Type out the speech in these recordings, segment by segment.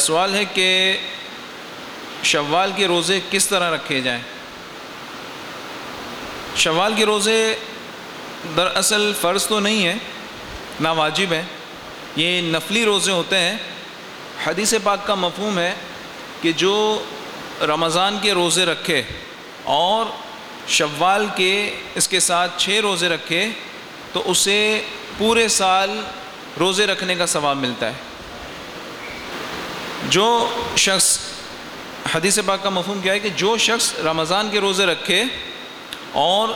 سوال ہے کہ شوال کے روزے کس طرح رکھے جائیں؟ شوال کے روزے دراصل فرض تو نہیں ہے نہ واجب ہے یہ نفلی روزے ہوتے ہیں۔ حدیث پاک کا مفہوم ہے کہ جو رمضان کے روزے رکھے اور شوال کے اس کے ساتھ چھ روزے رکھے تو اسے پورے سال روزے رکھنے کا ثواب ملتا ہے۔ جو شخص حدیث پاک کا مفہوم کیا ہے کہ جو شخص رمضان کے روزے رکھے اور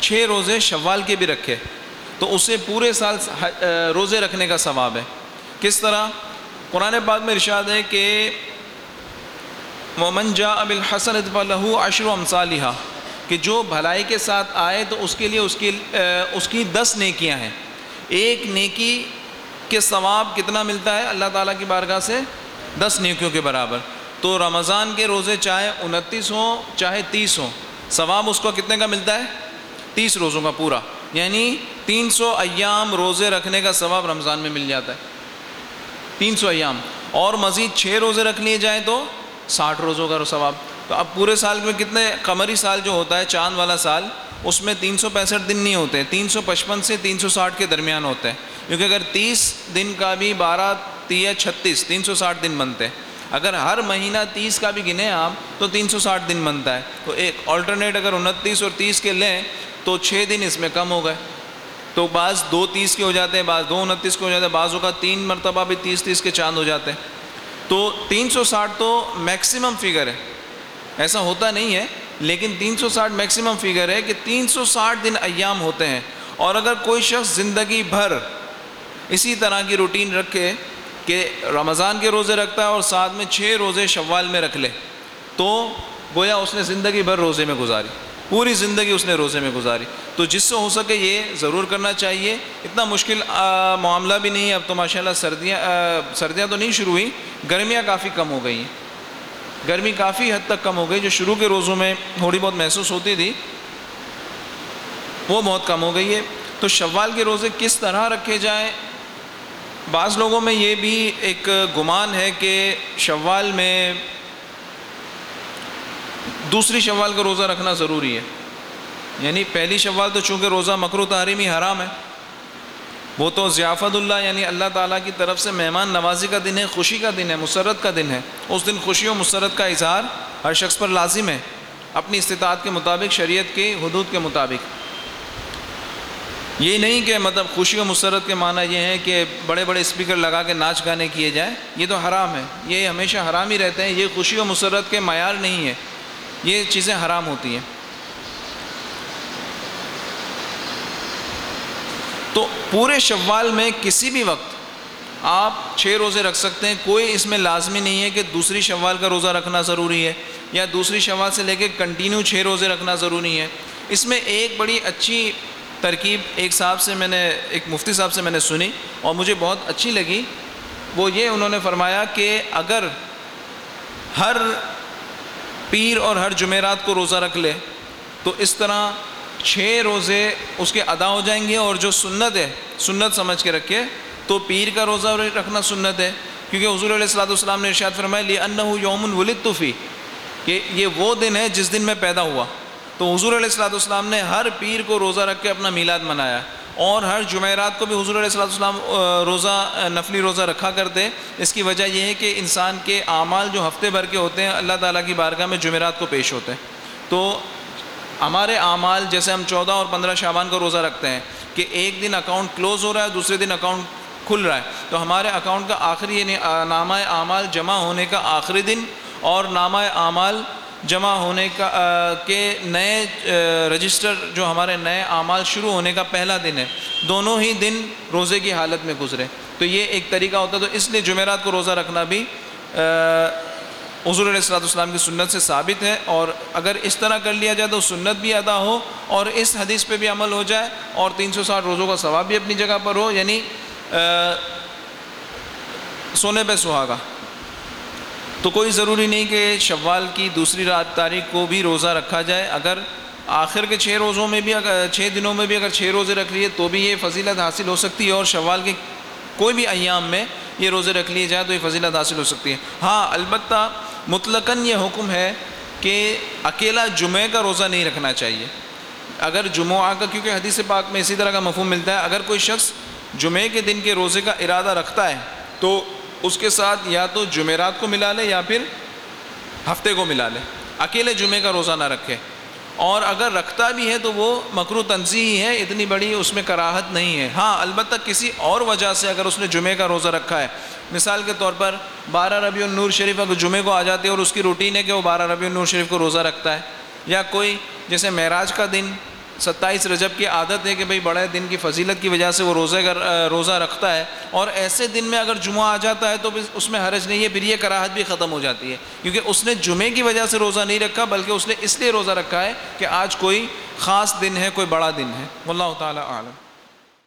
چھ روزے شوال کے بھی رکھے، تو اسے پورے سال روزے رکھنے کا ثواب ہے۔ کس طرح؟ قرآن پاک میں ارشاد ہے کہ مومن جا اب الحسن لہو عشر و کہ جو بھلائی کے ساتھ آئے تو اس کے لیے اس کی اس کی دس نیکیاں ہیں۔ ایک نیکی کے ثواب کتنا ملتا ہے؟ اللہ تعالیٰ کی بارگاہ سے دس نیکیوں کے برابر۔ تو رمضان کے روزے چاہے انتیس ہوں، چاہے تیس ہوں، ثواب اس کو کتنے کا ملتا ہے؟ تیس روزوں کا پورا۔ یعنی تین سو ایام روزے رکھنے کا ثواب رمضان میں مل جاتا ہے۔ تین سو ایام۔ اور مزید چھ روزے رکھ لیے جائیں تو ساٹھ روزوں کا ثواب۔ تو اب پورے سال میں کتنے قمری سال جو ہوتا ہے، چاند والا سال، اس میں تین سو پینسٹھ دن نہیں ہوتے، تین سو پچپن سے تین سو ساٹھ کے درمیان ہوتے ہیں۔ کیونکہ اگر تیس دن کا بھی بارہ تیا چھتیس تین سو ساٹھ دن بنتے ہیں۔ اگر ہر مہینہ تیس کا بھی گنیں آپ، تو تین سو ساٹھ دن بنتا ہے۔ تو ایک آلٹرنیٹ اگر انتیس اور تیس کے لیں، تو چھ دن اس میں کم ہو گئے۔ تو بعض دو تیس کے ہو جاتے ہیں، بعض دو انتیس کے ہو جاتے ہیں بعضوں کا تین مرتبہ بھی تیس تیس کے چاند ہو جاتے ہیں۔ تو تین سو ساٹھ تو میکسیمم فگر ہے۔ ایسا ہوتا نہیں ہے، لیکن تین سو ساٹھ میکسیمم فگر ہے کہ تین سو ساٹھ دن ایام ہوتے ہیں۔ اور اگر کوئی شخص زندگی بھر اسی طرح کی روٹین رکھے کہ رمضان کے روزے رکھتا ہے اور ساتھ میں چھ روزے شوال میں رکھ لے، تو گویا اس نے زندگی بھر روزے میں گزاری، پوری زندگی اس نے روزے میں گزاری۔ تو جس سے ہو سکے یہ ضرور کرنا چاہیے۔ اتنا مشکل معاملہ بھی نہیں ہے اب تو ماشاء اللہ سردیاں سردیاں تو نہیں شروع ہوئیں، گرمیاں کافی کم ہو گئی ہیں۔ گرمی کافی حد تک کم ہو گئی، جو شروع کے روزوں میں تھوڑی بہت محسوس ہوتی تھی، وہ بہت کم ہو گئی ہے۔ تو شوال کے روزے کس طرح رکھے جائیں بعض لوگوں میں یہ بھی ایک گمان ہے کہ شوال میں دوسری شوال کا روزہ رکھنا ضروری ہے۔ یعنی پہلی شوال تو چونکہ روزہ مکرو تحریمی حرام ہے، وہ تو ضیافت اللہ یعنی اللہ تعالیٰ کی طرف سے مہمان نوازی کا دن ہے، خوشی کا دن ہے، مسرت کا دن ہے۔ اس دن خوشی و مسرت کا اظہار ہر شخص پر لازم ہے، اپنی استطاعت کے مطابق، شریعت کے حدود کے مطابق۔ یہ نہیں کہ مطلب خوشی و مسرت کے معنی یہ ہے کہ بڑے بڑے اسپیکر لگا کے ناچ گانے کیے جائیں، یہ تو حرام ہے، یہ ہمیشہ حرام ہی رہتے ہیں، یہ خوشی و مسرت کے معیار نہیں ہے یہ چیزیں حرام ہوتی ہیں۔ تو پورے شوال میں کسی بھی وقت آپ چھ روزے رکھ سکتے ہیں، کوئی اس میں لازمی نہیں ہے کہ دوسری شوال کا روزہ رکھنا ضروری ہے یا دوسری شوال سے لے کے کنٹینیو چھ روزے رکھنا ضروری ہے۔ اس میں ایک بڑی اچھی ترکیب ایک صاحب سے میں نے، ایک مفتی صاحب سے میں نے سنی اور مجھے بہت اچھی لگی۔ وہ یہ انہوں نے فرمایا کہ اگر ہر پیر اور ہر جمعرات کو روزہ رکھ لے، تو اس طرح چھ روزے اس کے ادا ہو جائیں گے اور جو سنت ہے، سنت سمجھ کے رکھے، تو پیر کا روزہ رکھنا سنت ہے۔ کیونکہ حضور علیہ السلاۃ والسلام نے ارشاد فرمایا لی انّ تو حضور علیہ السلاۃ والسلام نے ہر پیر کو روزہ رکھ کے اپنا میلاد منایا اور ہر جمعرات کو بھی حضور علیہ السلاۃ والسلام روزہ نفلی روزہ رکھا کرتے اس کی وجہ یہ ہے کہ انسان کے اعمال جو ہفتے بھر کے ہوتے ہیں، اللہ تعالیٰ کی بارگاہ میں جمعرات کو پیش ہوتے ہیں۔ تو ہمارے اعمال جیسے ہم چودہ اور پندرہ شعبان کو روزہ رکھتے ہیں کہ ایک دن اکاؤنٹ کلوز ہو رہا ہے، دوسرے دن اکاؤنٹ کھل رہا ہے۔ تو ہمارے اکاؤنٹ کا آخری یعنی نامہ اعمال جمع ہونے کا آخری دن اور نامہ اعمال جمع ہونے کا کے نئے رجسٹر جو ہمارے نئے اعمال شروع ہونے کا پہلا دن ہے، دونوں ہی دن روزے کی حالت میں گزرے۔ تو یہ ایک طریقہ ہوتا ہے۔ تو اس لیے جمعرات کو روزہ رکھنا بھی حضور علیہ السلاۃ والسلام کی سنت سے ثابت ہے۔ اور اگر اس طرح کر لیا جائے تو سنت بھی ادا ہو اور اس حدیث پہ بھی عمل ہو جائے اور تین سو ساٹھ روزوں کا ثواب بھی اپنی جگہ پر ہو۔ یعنی سونے پہ سہاگا۔ تو کوئی ضروری نہیں کہ شوال کی دوسری رات تاریخ کو بھی روزہ رکھا جائے۔ اگر آخر کے چھ روزوں میں بھی اگر چھ دنوں میں بھی اگر چھ روزے رکھ لیے تو بھی یہ فضیلت حاصل ہو سکتی ہے اور شوال کے کوئی بھی ایام میں یہ روزے رکھ لیے جائیں تو یہ فضیلت حاصل ہو سکتی ہے۔ ہاں البتہ مطلقاً یہ حکم ہے کہ اکیلا جمعہ کا روزہ نہیں رکھنا چاہیے۔ اگر جمعہ کا، کیونکہ حدیث پاک میں اسی طرح کا مفہوم ملتا ہے، اگر کوئی شخص جمعے کے دن کے روزے کا ارادہ رکھتا ہے تو اس کے ساتھ یا تو جمعرات کو ملا لے یا پھر ہفتے کو ملا لے۔ اکیلے جمعے کا روزہ نہ رکھے۔ اور اگر رکھتا بھی ہے تو وہ مکرو تنظیم ہے، اتنی بڑی اس میں کراہت نہیں ہے۔ ہاں البتہ کسی اور وجہ سے اگر اس نے جمعے کا روزہ رکھا ہے۔ مثال کے طور پر بارہ ربیع النور شریف اگر جمعے کو آ جاتی ہے اور اس کی روٹین ہے کہ وہ بارہ ربیع النور شریف کو روزہ رکھتا ہے۔ یا کوئی جیسے معراج کا دن ستائیس رجب کی عادت ہے کہ بھئی بڑے دن کی فضیلت کی وجہ سے وہ روزے روزہ رکھتا ہے اور ایسے دن میں اگر جمعہ آ جاتا ہے تو اس میں حرج نہیں ہے، پھر یہ کراہت بھی ختم ہو جاتی ہے۔ کیونکہ اس نے جمعے کی وجہ سے روزہ نہیں رکھا، بلکہ اس نے اس لیے روزہ رکھا ہے کہ آج کوئی خاص دن ہے، کوئی بڑا دن ہے۔ واللہ تعالیٰ عالم